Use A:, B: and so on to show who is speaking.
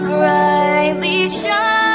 A: brightly shine.